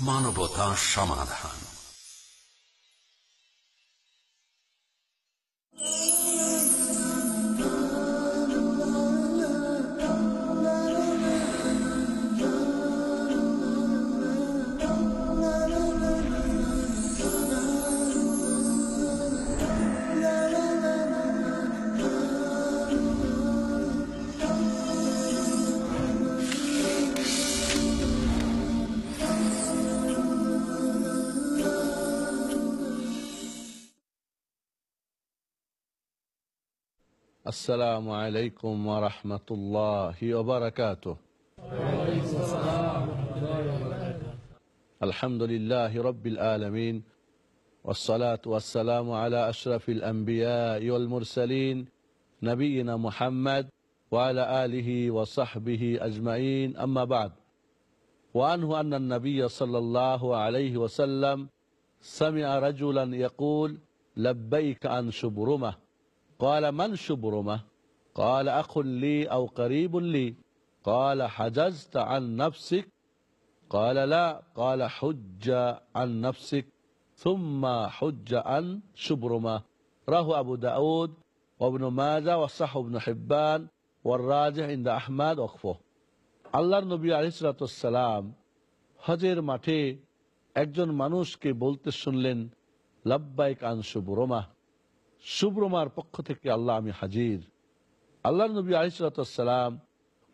মানবতা সমাধান। السلام عليكم ورحمة الله وبركاته. الحمد لله رب العالمين والصلاة والسلام على أشرف الأنبياء والمرسلين نبينا محمد وعلى آله وصحبه أجمعين أما بعد. وعنه أن النبي صلى الله عليه وسلم سمع رجلا يقول لبيك عن شبرمه. قال من شبرمه قال أخ لي أو قريب لي قال حجزت عن نفسك قال لا قال حج عن نفسك ثم حج عن شبرمه راه أبو داود وابن ماجه وصح ابن حبان والراجح عند أحمد وقفه আল্লাহর নবী আলিসালাম হজের মাঠে একজন মানুষকে বলতে শুনলেন লাব্বাইক আন শুভরমা শুভ্রমার পক্ষ থেকে আল্লাহ আমি হাজির। আল্লাহ নবী আলিসালাম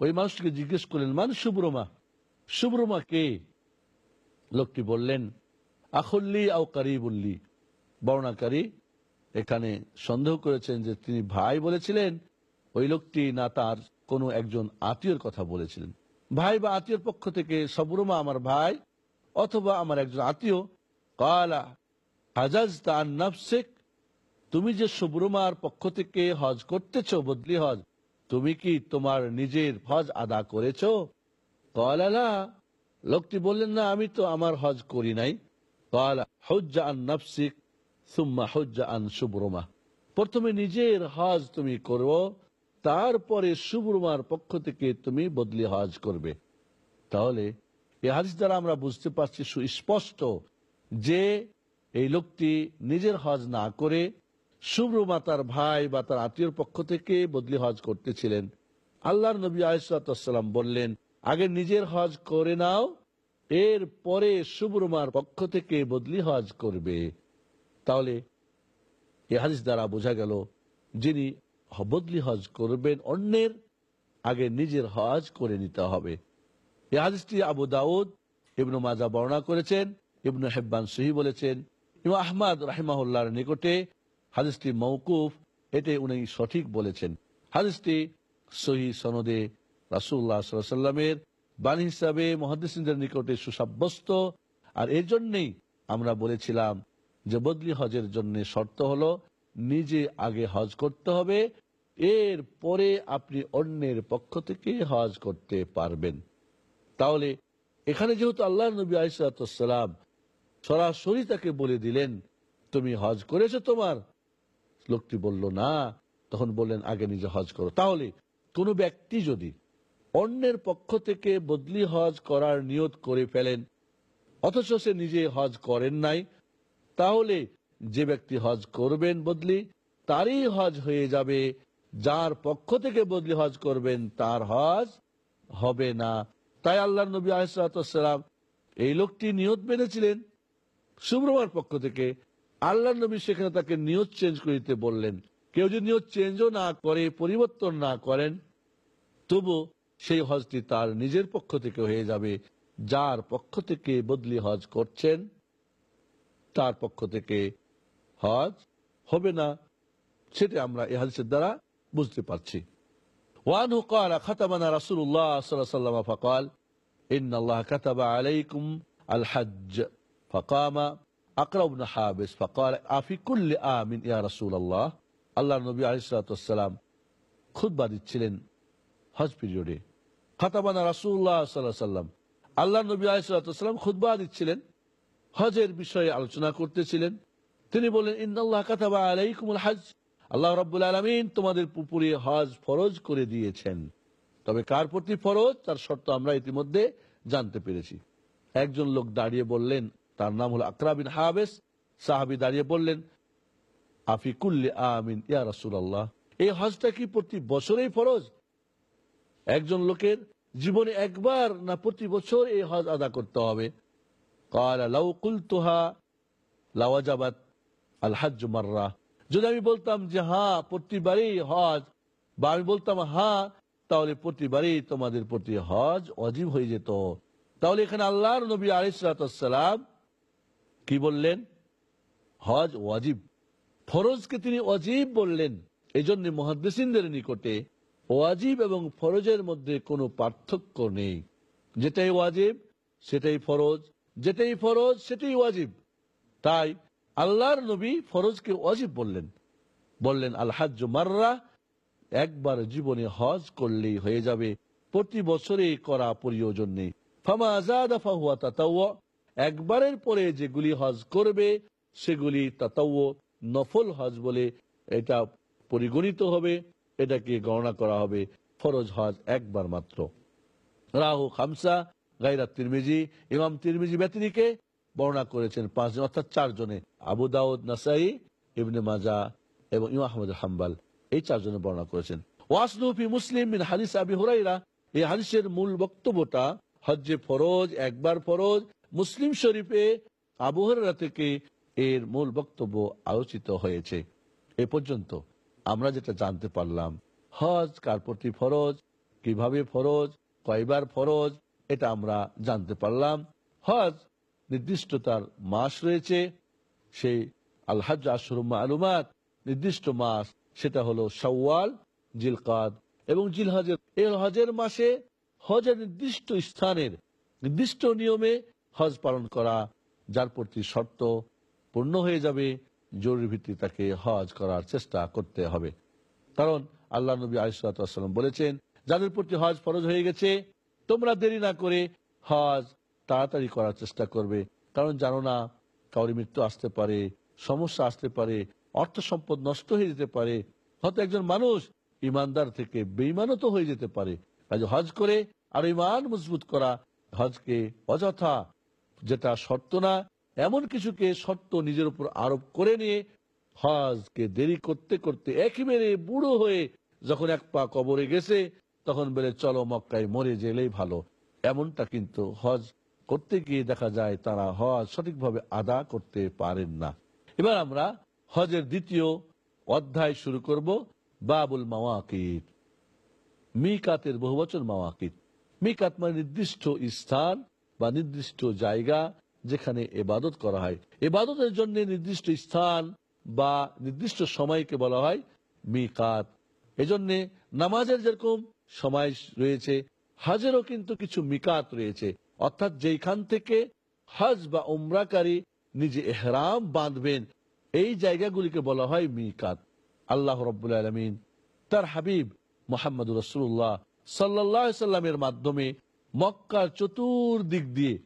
ওই মানুষটিকে জিজ্ঞেস করলেন, মান শুভ্রমা শুভ্রমা কে? লোকটি বললেন আখল্লি আও কারিবুল্লি বর্ণাকারী এখানে সন্দেহ করেছেন যে তিনি ভাই বলেছিলেন, ওই লোকটি না তার কোনো একজন আত্মীয়র কথা বলেছিলেন। ভাই বা আত্মীয়র পক্ষ থেকে সবরমা আমার ভাই অথবা আমার একজন আত্মীয়? কালা হাজাজ তার নফসেক তুমি যে সুব্রমার পক্ষ থেকে হজ করতেছ, বদলি হজ, তুমি কি তোমার নিজের হজ আদা করেছ? কলালা লোকটি বললেন, না, আমি তো আমার হজ করি নাই। আন সুম্মা হজ্জা আন প্রথমে নিজের হজ তুমি করো, তারপরে সুব্রমার পক্ষ থেকে তুমি বদলি হজ করবে। তাহলে এই হাদিস দ্বারা আমরা বুঝতে পারছি সুস্পষ্ট যে এই লোকটি নিজের হজ না করে শুভ্রমা তার ভাই বা তার আত্মীয়র পক্ষ থেকে বদলি হজ করতেছিলেন। আল্লাহর নবী আয়সালাম বললেন, আগে নিজের হজ করে নাও, এর পরে শুভ্রমার পক্ষ থেকে বদলি হজ করবে। তাহলে এ হাদিস দ্বারা বোঝা গেল, যিনি বদলি হজ করবেন অন্যের, আগে নিজের হজ করে নিতে হবে। এ হাদিসটি আবু দাউদ, ইবনু মাজা বর্ণনা করেছেন, ইবনু হেব্বান সহি বলেছেন। ইমা আহমদ রাহিমাহুল্লাহর নিকটে হাদিসটি মৌকুফ এতে উনি সঠিক বলেছেন। হাদিসটি সহি সনদে রাসুল্লাহ সাল্লামের বাণী হিসাবে মহাদিসদের নিকটে সুসাব্যস্ত। আর এর জন্যেই আমরা বলেছিলাম যে বদলি হজের জন্য শর্ত হলো নিজে আগে হজ করতে হবে, এর পরে আপনি অন্যের পক্ষ থেকে হজ করতে পারবেন। তাহলে এখানে যেহেতু আল্লাহ নবী আলিসাল্লাম সরাসরি তাকে বলে দিলেন, তুমি হজ করেছ তোমার লোকটি বলল, না। তখন বললেন, আগে নিজে হজ করো। তাহলে কোনো ব্যক্তি যদি অন্যের পক্ষ থেকে বদলি হজ করার নিয়ত করে ফেলেন, অথচ সে নিজে হজ করেন নাই, তাহলে যে ব্যক্তি হজ করবেন বদলি, তারই হজ হয়ে যাবে। যার পক্ষ থেকে বদলি হজ করবেন, তার হজ হবে না। তাই আল্লাহ নবী আসালাম এই লোকটি নিয়ত বেঁধেছিলেন সুব্রমার পক্ষ থেকে। আল্লাহ নবী সেখানে তাকে নিয়োগ চেঞ্জ করিতে বললেন। কেউ যদি নিয়োগ চেঞ্জও না করে, পরিবর্তন না করেন, তবু সেই হজটি তার নিজের পক্ষ থেকে হয়ে যাবে। যার পক্ষ থেকে বদলি হজ করছেন, তার পক্ষ থেকে হজ হবে না, সেটা আমরা এ হাজের দ্বারা বুঝতে পারছি। ওয়ান হুকাল ফকাল ইন্না খাতাবা আলাইকুম আল হজ ফকামা আকরা উবনা হাবেস ফকাল আফিকুল্লি আমিন ইয়া রসুল আল্লাহ আল্লাহ নবী আলিসালাম খুদ্া দিচ্ছিলেন হজ পিরিয়ডে। খাতাবানা রাসুল্লাহ সাল্লাহ সাল্লাম আল্লাহ নবী আলিসাল্লাম খুদ্া দিচ্ছিলেন। হজের বিষয়ে আলোচনা করতেছিলেন। তিনি বললেন ইন্দাল্লাহ কাতাবা আলাইকুমুল হাজ। আল্লাহ রব্বুল আলমিন তোমাদের পুকুরে হজ ফরজ করে দিয়েছেন। তবে কার প্রতি ফরজ? তার শর্ত আমরা ইতিমধ্যে জানতে পেরেছি। একজন লোক দাঁড়িয়ে বললেন তার নাম হলো আকরাবিন হাবেস। সাহাবি দাঁড়িয়ে বললেন আফিকুল্লি আমিন, ইয়া রাসুল্লাহ এই হজটা কি প্রতি বছরেই ফরজ? একজন লোকের জীবনে একবার না প্রতি বছর এই হজ আদা করতে হবে। যদি আমি বলতাম যে হ্যাঁ প্রতিবারই হজ, বা আমি বলতাম হ্যাঁ তাহলে প্রতিবারই তোমাদের প্রতি হজ অজীব হয়ে যেত। তাহলে এখানে আল্লাহর নবী আলিসালাম কি বললেন? হজ ওয়াজিব। ফরজকে তিনি অজীব বললেন। এই জন্য মহাদ্দেসিনদের নিকটে ওয়াজিব এবং ফরজের মধ্যে কোনো পার্থক্য নেই। যেটাই ওয়াজিব, সেটাই ফরজ। যেটাই ফরজ, সেটাই ওয়াজিব। তাই আল্লাহর নবী ফরজকে ওয়াজিব বললেন। বললেন আল হাজ মাররা, একবার জীবনে হজ করলেই হয়ে যাবে। প্রতি বছরে করা প্রয়োজন নেই। ফামা আজাদ ফাহুয়া তাতাওয়া। একবারের পরে যেগুলি হজ করবে, সেগুলি তাতাও নফল হজ বলে এটা পরিগণিত হবে, এটাকে গণনা করা হবে ফরজ হজ একবার মাত্র। রাহু খামসা গাইরা তিরমিজি, ইমাম তিরমিজি ব্যতিরিকে বর্ণনা করেছেন পাঁচজন অর্থাৎ চারজনে আবু দাউদ, নাসাই, ইবনে মাজা এবং ইমাম আহমদ হাম্বাল, এই চারজনে বর্ণনা করেছেন। ওয়াসনুফি মুসলিম বিন হাদিস আবি হুরাইরা এই হাদিসের মূল বক্তব্যটা হজ্জে ফরজ, একবার ফরজ মুসলিম শরীফে আবু থেকে এর মূল বক্তব্য আলোচিত হয়েছে। এ পর্যন্ত আমরা যেটা জানতে পারলাম, হজ কার প্রতি ফরজ, কীভাবে ফরজ, কয়বার ফরজ, এটা আমরা জানতে পারলাম। হজ নির্দিষ্ট তার মাস রয়েছে, সেই আলহাজ আশরুম আলুমাত নির্দিষ্ট মাস, সেটা হলো সওয়াল জিলকাদ এবং জিলহজের। এই হজের মাসে হজের নির্দিষ্ট স্থানের, নির্দিষ্ট নিয়মে হজ পালন করা, যার প্রতি শর্ত পূর্ণ হয়ে যাবে, জরুরি ভিত্তি তাকে হজ করার চেষ্টা করতে হবে। কারণ আল্লাহ নবী আলিসাল্লাম বলেছেন, যাদের প্রতি হজ ফরজ হয়ে গেছে, তোমরা দেরি না করে হজ তাড়াতাড়ি করার চেষ্টা করবে। কারণ জানো না, কাউরি মৃত্যু আসতে পারে, সমস্যা আসতে পারে, অর্থ সম্পদ নষ্ট হয়ে যেতে পারে। হয়তো একজন মানুষ ইমানদার থেকে বেইমানত হয়ে যেতে পারে। হজ করে আর ইমান মজবুত করা, হজকে অযথা যেটা শর্ত না, এমন কিছুকে শর্ত নিজের উপর আরোপ করে নিয়ে হজকে দেরি করতে করতে একেবারে বুড়ো হয়ে যখন এক পা কবরে গেছে, তখন বলে, চলো মক্কায় মরে গেলেই ভালো। এমনটা কিন্তু হজ করতে গিয়ে দেখা যায়, তারা হজ সঠিকভাবে আদা করতে পারেন না। এবার আমরা হজের দ্বিতীয় অধ্যায় শুরু করব, বাবুল মাওয়াকিত মিকাতের বহু বছর মাওয়াকিত মিকাত মানে নির্দিষ্ট স্থান বা নির্দিষ্ট জায়গা যেখানে এবাদত করা হয়। এবাদতের জন্য নির্দিষ্ট স্থান বা নির্দিষ্ট সময়কে বলা হয় মিকাত। এজন্যে নামাজের যেরকম সময় রয়েছে, হজেরও কিন্তু কিছু মিকাত রয়েছে। অর্থাৎ যেখান থেকে হজ বা উমরাকারী নিজে এহরাম বাঁধবেন, এই জায়গাগুলিকে বলা হয় মিকাত। আল্লাহ রব্বুল আলমিন তার হাবিব মোহাম্মদ রসুল্লাহ সাল্লাহ সাল্লামের মাধ্যমে মক্কার চতুর্দিক দিয়ে।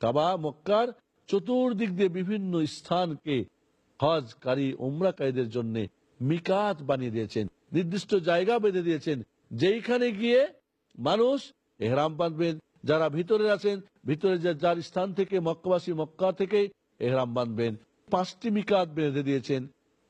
কাবা, মক্কার চতুর্দিক দিয়ে বিভিন্ন স্থানকে হজকারী, উমরাকারীদের জন্য মিকাত বানিয়ে দিয়েছেন, নির্দিষ্ট জায়গা বেঁধে দিয়েছেন, যেইখানে গিয়ে মানুষ এহরাম বাঁধবেন, যারা ভিতরে আছেন, ভিতরে যার স্থান থেকে, মক্কাবাসী মক্কা থেকে এহরাম বাঁধবেন, পাঁচটি মিকাত বেঁধে দিয়েছেন।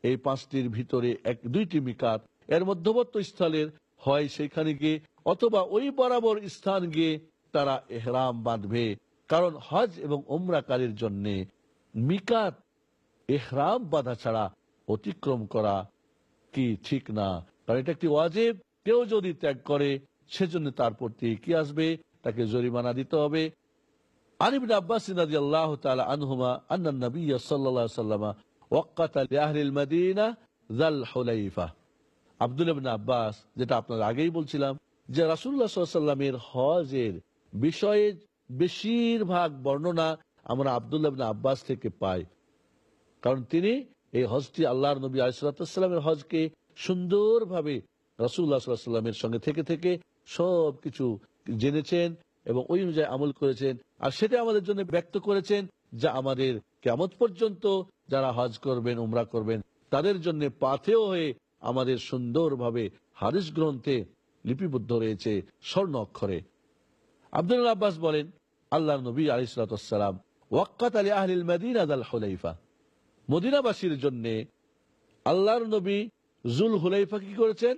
এই পাঁচটির ভিতরে এক, দুইটি মিকাত এর মধ্যবর্তী স্থলের হয় সেখানে গিয়ে অথবা ওই বরাবর স্থান গিয়ে তারা এহরাম বাঁধবে। কারণ হজ এবং ওমরাকারীর জন্য মিকাত, এহরাম বাঁধা ছাড়া অতিক্রম করা কি ঠিক না? কারণ এটা একটি ওয়াজেব। কেউ যদি ত্যাগ করে, সেজন্য তার প্রতি কি আসবে? তাকে জরিমানা দিতে হবে। নবী ইবনে আব্বাস, যেটা আপনার আগেই বলছিলাম যে আলাইহি ওয়াসাল্লামের হজের বিষয়ে বেশিরভাগ বর্ণনা আমরা আব্দুল্লাহ আব্বাস থেকে পাই। কারণ তিনি এই হজটি আল্লাহ নবী আলিসাল্লামের হজকে সুন্দরভাবে রসুল্লাহ সাল্লামের সঙ্গে থেকে থেকে সব কিছু জেনেছেন এবং ওই অনুযায়ী আমল করেছেন আর সেটা আমাদের জন্য ব্যক্ত করেছেন যা আমাদের কেমত পর্যন্ত যারা হজ করবেন, উমরা করবেন, তাদের জন্য পাথেও হয়ে আমাদের সুন্দরভাবে হারিস গ্রন্থে লিপিবদ্ধ রয়েছে স্বর্ণ অক্ষরে। আব্দুল আব্বাস বলেন আল্লাহ নবী আলিসালাম ওয়াক্কাত আলী আহলিল মদিনা হুলাইফা। মদিনাবাসীর জন্য আল্লাহর নবী জুল হুলাইফা কি করেছেন?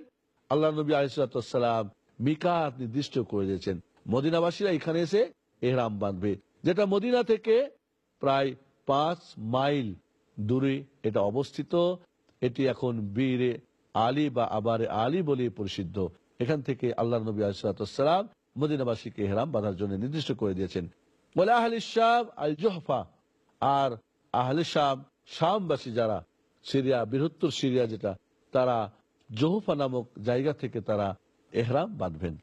আল্লাহ নবী আলিসালাম মিকাত নির্দিষ্ট করে দিয়েছেন। মদিনাবাসীরা এখানে এসে এহরাম বাঁধবে, যেটা মদিনা থেকে প্রায় পাঁচ মাইল দূরে এটা অবস্থিত। এটি এখন বীরে আলী বা আবারে আলী বলে পরিচিত এখান থেকে আল্লাহ নবী আলিসালাম মদিনাবাসীকে এহরাম বাঁধার জন্য নির্দিষ্ট করে দিয়েছেন। বলে আহলি শাম আল জোহফা, আর আহলে শাম, শামবাসী যারা, সিরিয়া, বৃহত্তর সিরিয়া যেটা, তারা জোহফা নামক জায়গা থেকে তারা এহরাম বাঁধবেন।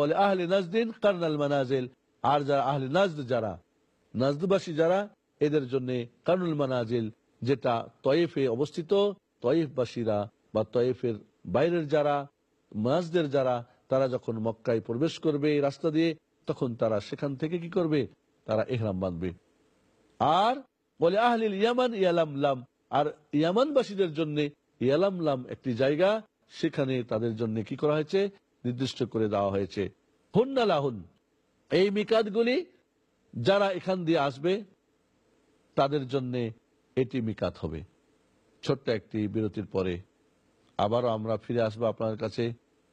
বলে আহলে নাজদিন কার্নাল মানাজেল, আর যারা আহলে নাজদ যারা, নাজদবাসী যারা, এদের জন্য কার্নুল মানাজিল যেটা তয়েফে অবস্থিত, তয়েফবাসীরা বা তয়েফের বাইরের যারা মাজদের যারা, তারা যখন মক্কায় প্রবেশ করবে এই রাস্তা দিয়ে, তখন তারা সেখান থেকে কি করবে? তারা এহরাম বাঁধবে। আর বলে, আহলিল ইয়ামান ইয়ালামলাম আর ইয়ামানবাসীদের জন্য ইয়ালামলাম একটি জায়গা, সেখানে তাদের জন্য কি করা হয়েছে? নির্দিষ্ট করে দেওয়া হয়েছে। হুন্নালাহুন এই মিকাতগুলি যারা এখান দিয়ে আসবে, তাদের জন্য এটি মিকাত হবে। ছোট্ট একটি বিরতির পরে আবারও আমরা ফিরে আসব আপনার কাছে।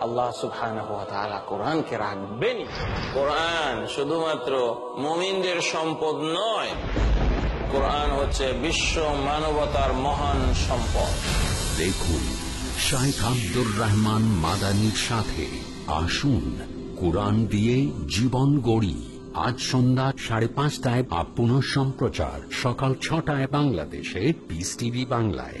আল্লাহ তাআলা কোরআনকে রাখবেনই। কোরআন শুধুমাত্র মুমিনদের সম্পদ নয়, কোরআন হচ্ছে বিশ্ব মানবতার মহান সম্পদ। দেখুন, শাইখ আব্দুর রহমান মাদানির সাথে আসুন, কোরআন দিয়ে জীবন গড়ি। আজ সন্ধ্যা সাড়ে পাঁচটায় বা পুনঃ সম্প্রচার, সকাল ছটায় বাংলাদেশে পিস টিভি বাংলায়।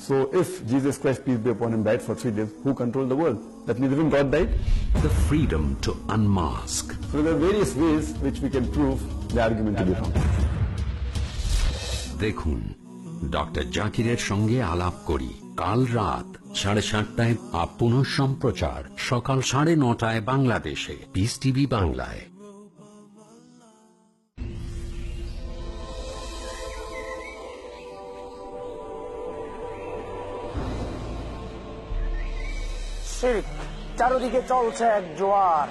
so if Jesus Christ, peace be upon him, died for three days, who controlled the world? That means even God died? the freedom to unmask So there are various ways which we can prove the argument to be wrong. দেখুন doctor জাকিরের সঙ্গে আলাপ করি কাল রাত সাড়ে সাতটায় up পুনঃ সম্প্রচার সকাল সাড়ে নটায় বাংলাদেশে পিস টিভি বাংলায় শিরক চারদিকে চলছে এক জোয়ার।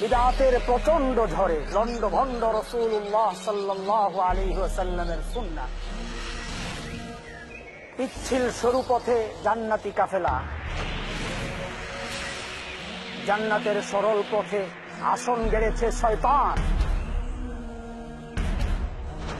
বিদাতের প্রচণ্ড ঝড়ে লন্ড ভন্ড রসুল্লাহ সাল্লাহ আলী সুন্না পিচ্ছিল সরু জান্নাতি কাফেলা। জান্নাতের সরল পথে আসন গেড়েছে শয়তান।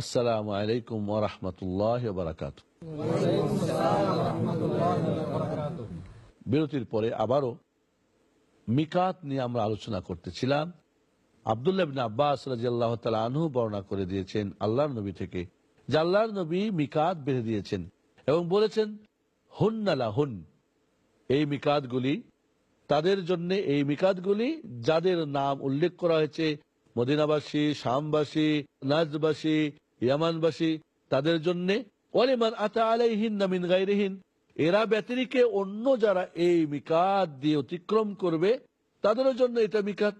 আসসালামু আলাইকুম ওরহমতুল্লাহ বারাকাত বিরতির পরে আবারও মিকাত নিয়ে আমরা আলোচনা করতেছিলাম। আবদুল্লাহ আব্বাস রাজিয়াল্লাহ আনহু বর্ণনা করে দিয়েছেন, আল্লাহর নবী থেকে, যে আল্লাহর নবী মিকাত বেঁধে দিয়েছেন এবং বলেছেন হুন্নালা হুন এই মিকাতগুলি তাদের জন্য, এই মিকাতগুলি যাদের নাম উল্লেখ করা হয়েছে, মদিনাবাসী, শামবাসী, নাজবাসী ইয়ামানবাসী, তাদের জন্য, ওয়ালিমান আতা আলাইহিন নামিন গাইরিহিন এরা ব্যতিরিকে অন্য যারা এই মিকাত দিয়ে অতিক্রম করবে, তাদের জন্য এটা মিকাত।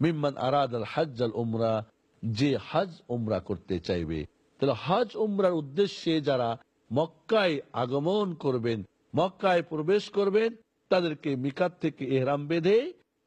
মিম্মান আরাদ আল হাজ আল উমরা, যে হাজ উমরা করতে চাইবে। তাহলে হাজ উমরার উদ্দেশ্যে যারা মক্কায় আগমন করবেন, মক্কায় প্রবেশ করবেন, তাদেরকে মিকাত থেকে এহরাম বেঁধে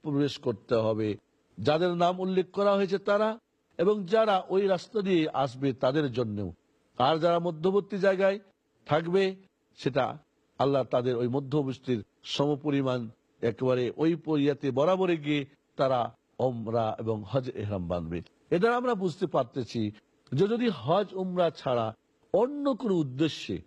প্রবেশ করতে হবে। যাদের নাম উল্লেখ করা হয়েছে তারা এবং যারা ওই রাস্তা দিয়ে আসবে তাদের জন্যও। আর যারা মধ্যবর্তী জায়গায় থাকবে, সেটা আল্লাহ তাদের ওই মধ্যবর্তীর সমপরিমাণ একেবারে ওই পরিয়াতে বরাবরে গিয়ে তারা ওমরা এবং হজ এহরাম বাঁধবে। এটা আমরা বুঝতে পারতেছি যে যদি হজ, উমরা ছাড়া অন্য কোনো উদ্দেশ্যে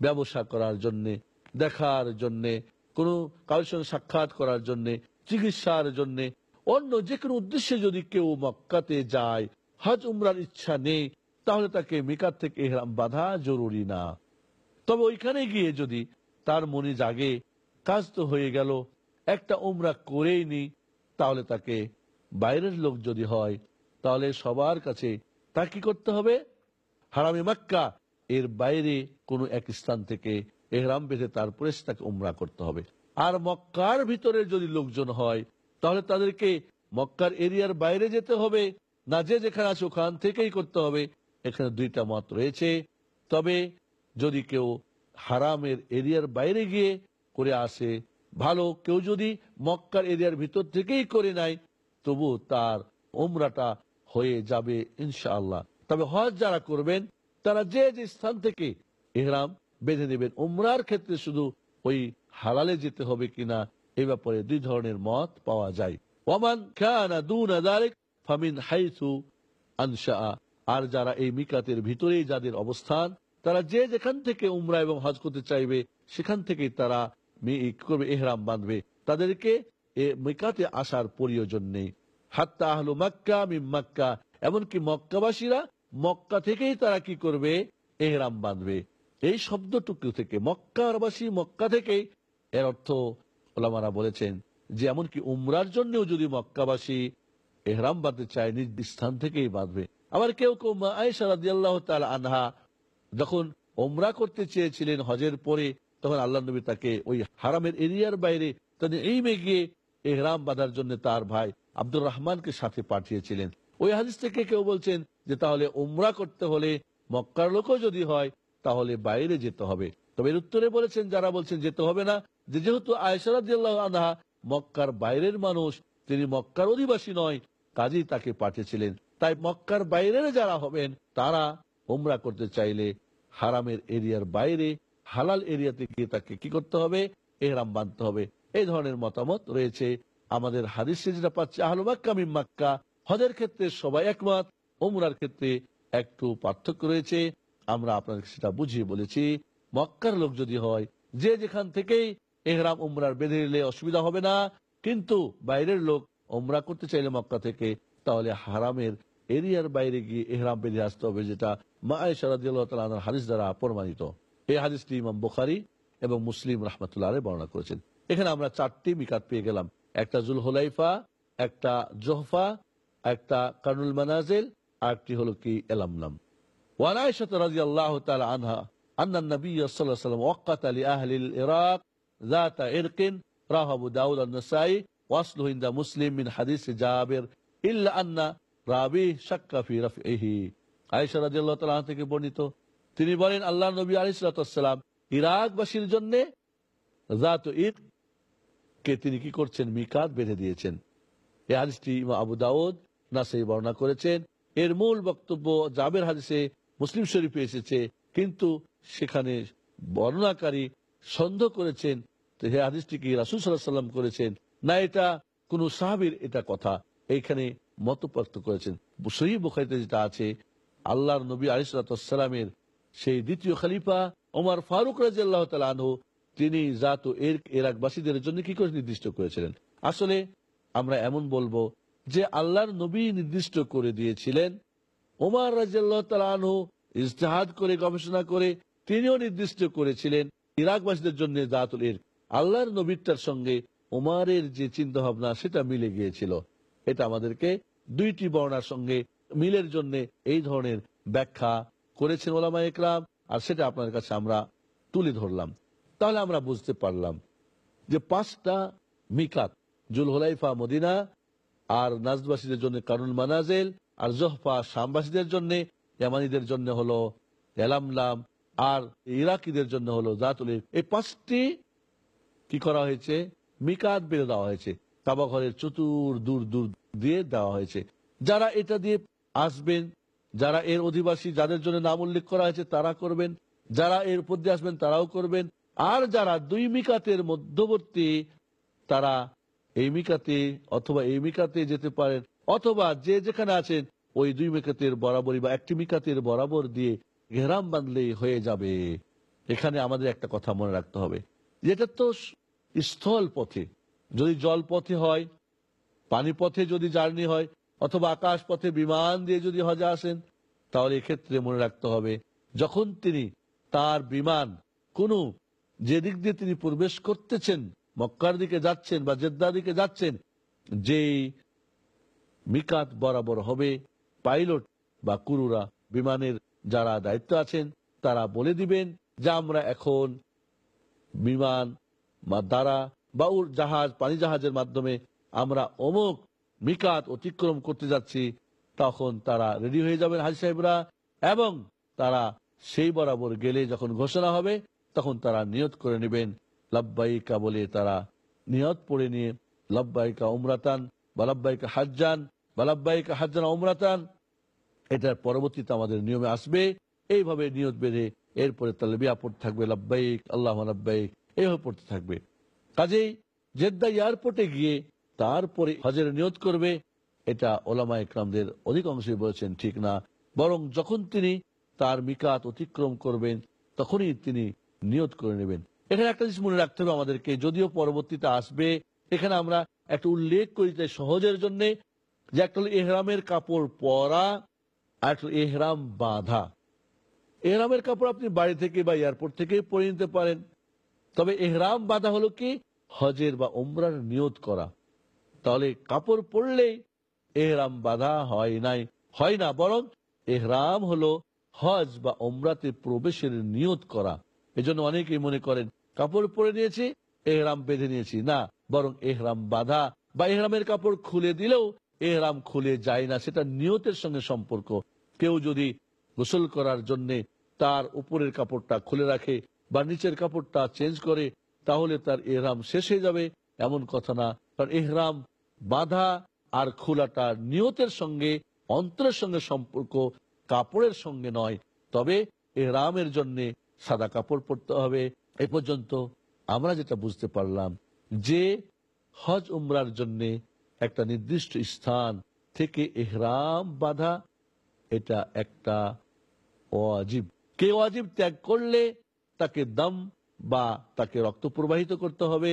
ব্যবসা করার জন্যে, দেখার জন্যে, কোনো কারোর সঙ্গে সাক্ষাৎ করার জন্যে, চিকিৎসার জন্যে অন্য যে কোনো উদ্দেশ্যে যদি কেউ মক্কাতে যায়, হজ উমরার ইচ্ছা নেই, তাহলে তাকে মেকার থেকে এহরাম বাঁধা জরুরি না। তবে ওইখানে গিয়ে যদি তার মনে জাগে, কাজ তো হয়ে গেল, একটা উমরা করেই নি, তাহলে তাকে বাইরের লোক যদি হয়, তাহলে সবার কাছে তা কি করতে হবে? হারামি মাক্কা, এর বাইরে কোনো এক স্থান থেকে এহরাম বেঁধে তারপরে তাকে উমরা করতে হবে। আর মক্কার ভিতরে যদি লোকজন হয় তাহলে তাদেরকে মক্কার এরিয়ার বাইরে যেতে হবে। না যে যেখানে আছে ওখান থেকেই করতে হবে। এখানে দুইটা মত রয়েছে। তবে যদি কেউ হারামের এরিয়ার বাইরে গিয়ে করে আসে, ভালো। কেউ যদি মক্কার এরিয়ার ভিতর থেকেই করে নেয় তবু তার ওমরাটা হয়ে যাবে ইনশাআল্লাহ। তবে হজ যারা করবেন, তারা যে যে স্থান থেকে এহরাম বেঁধে নেবেন, উমরার ক্ষেত্রে শুধু ওই হালালে যেতে হবে কিনা এ ব্যাপারে দুই ধরনের মত পাওয়া যায়। ওমান ফামিন হাইসু আনশা আর যারা এই মিকাতের ভিতরেই যাদের অবস্থান, তারা যে যেখান থেকে উমরা এবং হজ করতে চাইবে, সেখান থেকে তারা করবে, এহরাম বাঁধবে। তাদেরকে মিকাতে আসার প্রয়োজন নেই। হাত্তা আহলু মাক্কা মিম মাক্কা। এমনকি মক্কাবাসীরা মক্কা থেকেই তারা কি করবে? এহরাম বাঁধবে। এই শব্দটুকু থেকে মক্কাবাসী মক্কা থেকেই, এর অর্থ ওলামারা বলেছেন যে এমনকি উমরার জন্যও যদি মক্কাবাসী এহরাম বাঁধতে চায়, নিজ স্থান থেকেই বাঁধবে। আবার কেউ কেউ আনহা যখন ওমরা করতে চেয়েছিলেন হজের পরে, তখন আল্লাহ নবী তাকে ওই হারামের এরিয়ার বাইরে তিনি এই গিয়ে এহরাম বাঁধার জন্য তার ভাই আব্দুর রহমানকে সাথে পাঠিয়েছিলেন। ওই হাদিস থেকে কেউ বলছেন যে তাহলে ওমরা করতে হলে মক্কার লোকও যদি হয়, তাহলে বাইরে যেতে হবে। তবে এর উত্তরে বলেছেন, যারা বলছেন যেতে হবে না যেহেতু আয়সারাদ আনহা মক্কার বাইরের মানুষ, তিনি মক্কার অধিবাসী নয়, কাজেই তাকে পাঠিয়েছিলেন। তাই মক্কার বাইরের যারা হবেন, তারা উমরা করতে চাইলে হারামের এরিয়ার বাইরে, হালাল এরিয়াতে গিয়ে তাকে কি করতে হবে? এহরাম বাঁধতে হবে। এই ধরনের মতামত রয়েছে। আমাদের হাদিসে যেটা পাচ্ছে, আহলু মাক্কা মিম মাক্কা। হজের ক্ষেত্রে সবাই একমত ওমরার ক্ষেত্রে একটু পার্থক্য রয়েছে। আমরা আপনাদের সেটা বুঝিয়ে বলেছি। মক্কার লোক যদি হয়, যে যেখান থেকেই এহরাম উমরার বেঁধে নিলে অসুবিধা হবে না। কিন্তু বাইরের লোক ওমরা করতে চাইলে মক্কা থেকে, তাহলে হারামের এরিয়ার বাইরে গিয়ে এহরাম বেঁধে আসতে হবে, যেটা মা আয়সার হাদিস দ্বারা প্রমাণিত। এই হাদিসটি ইমাম বুখারি এবং মুসলিম রহমতুল্লাহ বর্ণনা করেছেন। এখানে আমরা চারটি মিকাত পেয়ে গেলাম। একটা জুল হোলাইফা একটা জোহফা, একটা কার্নুল মানাজেল, আর একটি হলো কি এলামলাম ওয়ানায় রাজি আল্লাহ আনহা, আন্না নবী সাল্লাম ওকাত আলী আহলিল ইরাক থেকে বর্ণিত। তিনি বলেন নবী ইরাকবাসীর জন্য কে তিনি কি করছেন? মিকাত বেঁধে দিয়েছেন। হাদিসটি আবু দাউদ নাসাই বর্ণনা করেছেন। এর মূল বক্তব্য জাবের হাদিসে মুসলিম শরীফে এসেছে। কিন্তু সেখানে বর্ণনাকারী সন্দেহ করেছেন হে হাদিসটি কি রাসুল সাল্লাহ সাল্লাম করেছেন? না, এটা কোন সাহাবির এটা কথা। এইখানে মত করেছেন। সহি বুখারিতে যেটা আছে, আল্লাহর নবী আলিসালামের সেই দ্বিতীয় খালিফা ওমর ফারুক রাজি আল্লাহ আনহু, তিনি জাত এর এরাকবাসীদের জন্য কি করে নির্দিষ্ট করেছিলেন? আসলে আমরা এমন বলব যে আল্লাহর নবী নির্দিষ্ট করে দিয়েছিলেন। ওমর রাজিয়াল্লাহ আনহু ইজতেহাদ করে, গবেষণা করে তিনিও নির্দিষ্ট করেছিলেন। ইরাকবাসীদের জন্য জাতুল এর আল্লাহর নবীরটার সঙ্গে ওমারের যে চিন্তা ভাবনা সেটা মিলে গিয়েছিল। এটা আমাদেরকে দুইটি বর্ণার সঙ্গে মিলের জন্য এই ধরনের ব্যাখ্যা করেছেন ওলামা একরাম, আর সেটা আপনার কাছে আমরা তুলে ধরলাম। তাহলে আমরা বুঝতে পারলাম যে পাঁচটা মিকাত, জুলহলাইফা মদিনা, আর নাজবাসীদের জন্য কারুল মানাজেল, আর জহফা শামবাসীদের জন্য, ইয়ামানিদের জন্য হলো এলামলাম আর ইরাকিদের জন্য হলো জাতুল এই পাঁচটি কি করা হয়েছে? মিকাত বেড়ে দেওয়া হয়েছে। কাবা ঘরের চতুর দূর দূর দিয়ে দেওয়া হয়েছে। যারা এটা দিয়ে আসবেন, যারা এর অধিবাসী, যাদের জন্য নাম উল্লেখ করা হয়েছে, তারা করবেন। যারা এর উপর দিয়ে আসবেন, তারাও করবেন। আর যারা দুই মিকাতের মধ্যবর্তী, তারা এই মিকাতে অথবা এই মিকাতে যেতে পারেন। অথবা যে যেখানে আছেন, ওই দুই মিকাতের বরাবরই বা একটি মিকাতের বরাবর দিয়ে ঘেরাম বাঁধলেই হয়ে যাবে। এখানে আমাদের একটা কথা মনে রাখতে হবে। যেটা তো স্থল পথে। যদি জল পথে হয় পানি পথে যদি জার্নি হয়, অথবা আকাশ পথে বিমান দিয়ে যদি হজে আসেন, তাহলে এক্ষেত্রে মনে রাখতে হবে, যখন তিনি তার বিমান কোনো যে দিক দিয়ে তিনি প্রবেশ করতেছেন, মক্কার দিকে যাচ্ছেন বা জেদ্দার দিকে যাচ্ছেন, যেই মিকাত বরাবর হবে পাইলট বা কুরুরা বিমানের যারা দায়িত্ব আছেন, তারা বলে দিবেন যে আমরা এখন বিমান বা দ্বারা বা উর জাহাজ, পানি জাহাজের মাধ্যমে আমরা অমুক মিকাত অতিক্রম করতে যাচ্ছি, তখন তারা রেডি হয়ে যাবেন হাজি সাহেবরা এবং তারা সেই বরাবর গেলে যখন ঘোষণা হবে, তখন তারা নিয়ত করে নেবেন, লাব্বাইকা বলে তারা নিয়ত পড়ে নিয়ে, লব্বাইকা উমরাতান বা লব্বাইকা হাজ্জান বা লব্বাইকা হাজ্জান উমরাতান এটার পরবর্তীতে আমাদের নিয়মে আসবে। এইভাবে নিয়ত বেঁধে এরপরে তালবিয়া পড়তে থাকবে, লাব্বাইক, আল্লাহ লাব্বাইক, এইভাবে পড়তে থাকবে। কাজেই জেদ্দা এয়ারপোর্টে গিয়ে তারপরে হজের নিয়ত করবে, এটা ওলামা ইকরামদের অধিকাংশই বলেছেন ঠিক না। বরং যখন তিনি তার মিকাত অতিক্রম করবেন, তখনই তিনি নিয়ত করে নেবেন। এখানে একটা জিনিস মনে রাখতে হবে আমাদেরকে, যদিও পরবর্তীতে আসবে, এখানে আমরা একটা উল্লেখ করি তাই সহজের জন্য যে একটা হলো এহরামের কাপড় পরা আর এহরাম বাঁধা। এহরামের কাপড় আপনি বাড়ি থেকে বা এয়ারপোর্ট থেকে পরে নিতে পারেন। তবে এহরাম বাঁধা হলো কি? হজের বা ওমরার নিয়ত করা। তাহলে কাপড় পরলেই এহরাম বাধা হয় নাই, হয় না, বরং এহরাম হলো হজ বা ওমরাতে প্রবেশের নিয়ত করা। এজন্য অনেকেই মনে করেন, কাপড় পরে নিয়েছি, এহরাম বেঁধে নিয়েছি। না, বরং এহরাম বাধা বা এহরামের কাপড় খুলে দিলেও এহরাম খুলে যায় না, সেটা নিয়তের সঙ্গে সম্পর্ক। কেউ যদি গোসল করার জন্য তার উপরের কাপড়টা খুলে রাখে বা নিচের কাপড়টা চেঞ্জ করে, তাহলে তার এহরাম শেষ হয়ে যাবে, এমন কথা না। কারণ এহরাম বাধা আর খোলাটা নিয়তের সঙ্গে, অন্তরের সঙ্গে সম্পর্ক, কাপড়ের সঙ্গে নয়। তবে এহরামের জন্য সাদা কাপড় পরতে হবে। এ পর্যন্ত আমরা যেটা বুঝতে পারলাম যে হজ উমরার জন্য একটা নির্দিষ্ট স্থান থেকে এহরাম বাধা এটা একটা অজিব কে অজিব ত্যাগ করলে তাকে দম বা তাকে রক্ত প্রবাহিত করতে হবে?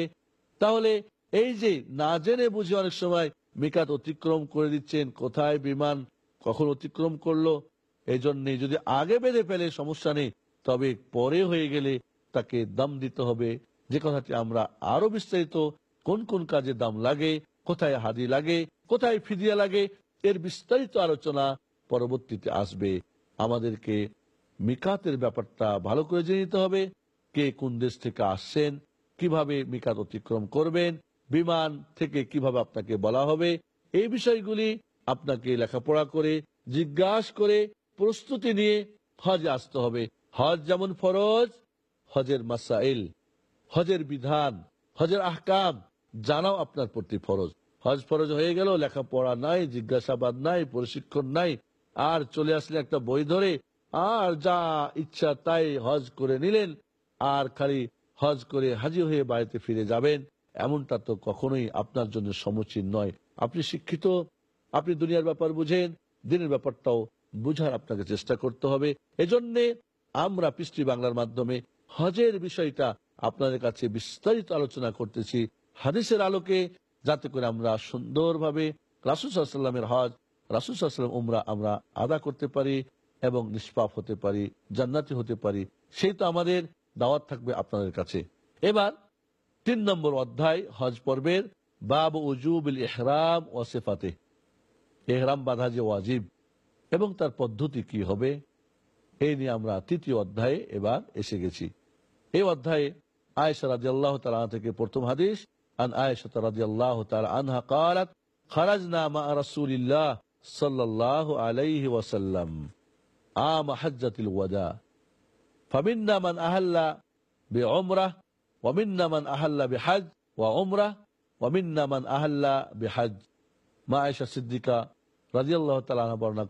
তাহলে এই যে না জেনে বুঝে অনেক সময় মিকাত অতিক্রম করে দিচ্ছেন, কোথায় বিমান, কখন অতিক্রম করল এই জন্যে যদি আগে বেঁধে ফেলে, সমস্যা নেই, তবে পরে হয়ে গেলে তাকে দাম দিতে হবে। যে কথাটি আমরা আরও বিস্তারিত, কোন কোন কাজে দাম লাগে, কোথায় হাদি লাগে, কোথায় ফিদিয়া লাগে, এর বিস্তারিত আলোচনা পরবর্তীতে আসবে। আমাদেরকে মিকাতের ব্যাপারটা ভালো করে জেনে নিতে হবে। কে কোন দেশ থেকে আসছেন, কীভাবে মিকাত অতিক্রম করবেন, বিমান থেকে কীভাবে আপনাকে বলা হবে, এই বিষয়গুলি আপনাকে লেখাপড়া করে, জিজ্ঞাসা করে প্রস্তুতি নিয়ে হজে আসতে হবে। হজ যেমন ফরজ, হজের মাসাইল, হজের বিধান, হজের আহকাম, জানাও আপনার প্রতি ফরজ। হজ ফরজ হয়ে গেল, লেখাপড়া নাই, জিজ্ঞাসাবাদ নাই, প্রশিক্ষণ নাই আর চলে আসলে একটা বই ধরে, আর যা ইচ্ছা তাই হজ করে নিলেন, আর খালি হজ করে হাজি হয়ে বাড়িতে ফিরে যাবেন। এমনটা তো কখনোই আপনার জন্য সমুচীন নয়। আপনি শিক্ষিত, আপনি দুনিয়ার ব্যাপার বুঝেন, দিনের ব্যাপারটাও বুঝার আপনাকে চেষ্টা করতে হবে। এজন্যে আমরা পৃষ্টি বাংলার মাধ্যমে হজের বিষয়টা আপনাদের কাছে বিস্তারিত আলোচনা করতেছি। হাদিসের আলোকে, যাতে করে আমরা সুন্দরভাবে রাসুসাল্লামের হজ রাসুসাল্লাম উমরা আমরা আদা করতে পারি এবং নিষ্পাপ হতে পারি, জান্নাতি হতে পারি, সেই তো আমাদের দাওয়াত থাকবে আপনাদের কাছে। এবার তিন নম্বর অধ্যায়, হজ পর্বের বাব উজুবিল এহরাম ওয়াসেফাতে এহরাম বাধা যে ওয়াজিব এবং তার পদ্ধতি কি হবে এই নিয়ে আমরা তৃতীয় অধ্যায়ে এবার এসে গেছি। এই অধ্যায়ে আয়েশা রাজি আল্লাহ তালা থেকে প্রথম হাদিস, আন আয়েশা রাজি আল্লাহ তালা আনহা কালাত খারাজ নামা রাসুলিল্লাহ বর্ণনা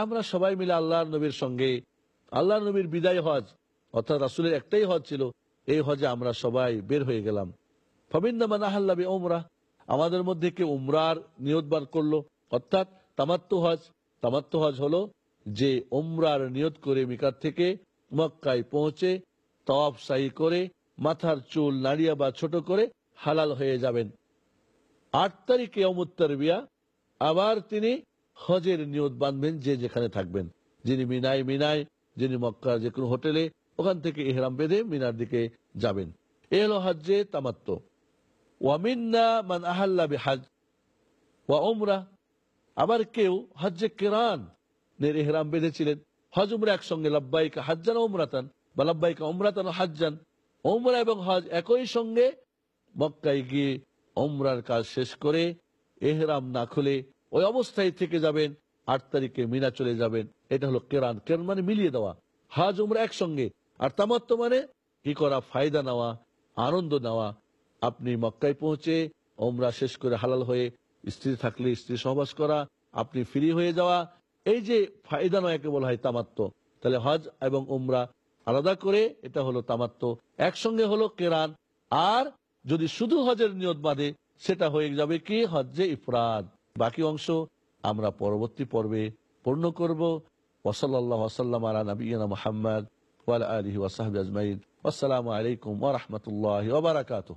আমরা সবাই মিলে আল্লাহ নবীর সঙ্গে আল্লাহ নবীর বিদায় হজ, অর্থাৎ রাসুলের একটাই হজ ছিল, এই হজে আমরা সবাই বের হয়ে গেলাম। ফমিন্দামান আহল্লা বি উমরা, আমাদের মধ্যে কে উমরার নিয়ত বার করল, অর্থাৎ তামাত্তু হজ। তামাত্তু হজ হলো যে ওমরার নিয়ত করে মিকার থেকে মক্কায় পৌঁছে তওয়াফ সাই করে মাথার চুল নাড়িয়া বা ছোট করে হালাল হয়ে যাবেন। আট তারিখে অমুত্তর বিয়া আবার তিনি হজের নিয়ত বাঁধবেন যে যেখানে থাকবেন। যিনি মিনায় মিনায়, যিনি মক্কার যে কোনো হোটেলে, ওখান থেকে ইহরাম বেঁধে মিনার দিকে যাবেন। এ হলো হজ্জে তামাত্ম ওয়ামিন্না মান আহাল্লা হাজ ওয়া ওমরা আবার কেউ হজ্জে কেরান নের ইহরাম বেঁধেছিলেন। হজ উমরা একসঙ্গে, লাব্বাইকা হাজ্জান ওমরাতান বা লাব্বাইকা ওমরাতান ও হাজ্জান। ওমরা এবং হজ একই সঙ্গে মক্কায় গিয়ে ওমরার কাজ শেষ করে এহরাম না খুলে ওই অবস্থায় থেকে যাবেন, আট তারিখে মিনা চলে যাবেন। এটা হলো কেরান। কেরান মানে মিলিয়ে দেওয়া। হাজ উমরা একসঙ্গে। আর তামাত্ম মানে কি করা? ফায়দা নেওয়া, আনন্দ নেওয়া। আপনি মক্কায় পৌঁছে ওমরা শেষ করে হালাল হয়ে স্ত্রী থাকলে স্ত্রী সহবাস করা, আপনি ফ্রি হয়ে যাওয়া। এই যে ফায়দা নয় বলা হয় তামাত্ম। তাহলে হজ এবং উমরা আলাদা করে, এটা হলো তামাত্ম। একসঙ্গে হলো কেরান আর যদি শুধু হজের নিয়ত বাঁধে সেটা হয়ে যাবে কি? হজ্জে ইফরাদ বাকি অংশ আমরা পরবর্তী পর্বে পূর্ণ করব। ওসল্লাহ ওসাল্লাম আলাইকুম ওরহমতুল্লাহ ওবরাকাতুহ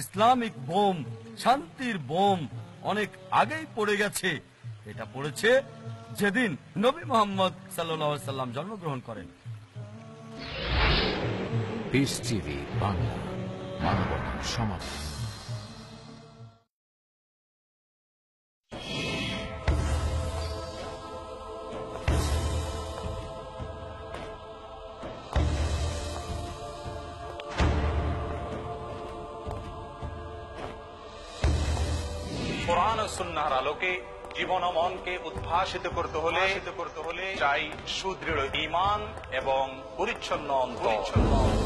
ইসলামিক বোম, শান্তির বোম অনেক আগেই পড়ে গেছে। এটা পড়েছে যেদিন নবী মোহাম্মদ সাল্লাম জন্মগ্রহণ করেন। বাংলা মানবতার সুন্নাহর জীবন ও মনকে উদ্ভাসিত করতে হলে করতে হলে চাই সুদৃঢ় ইমান এবং পরিচ্ছন্ন অন্তর।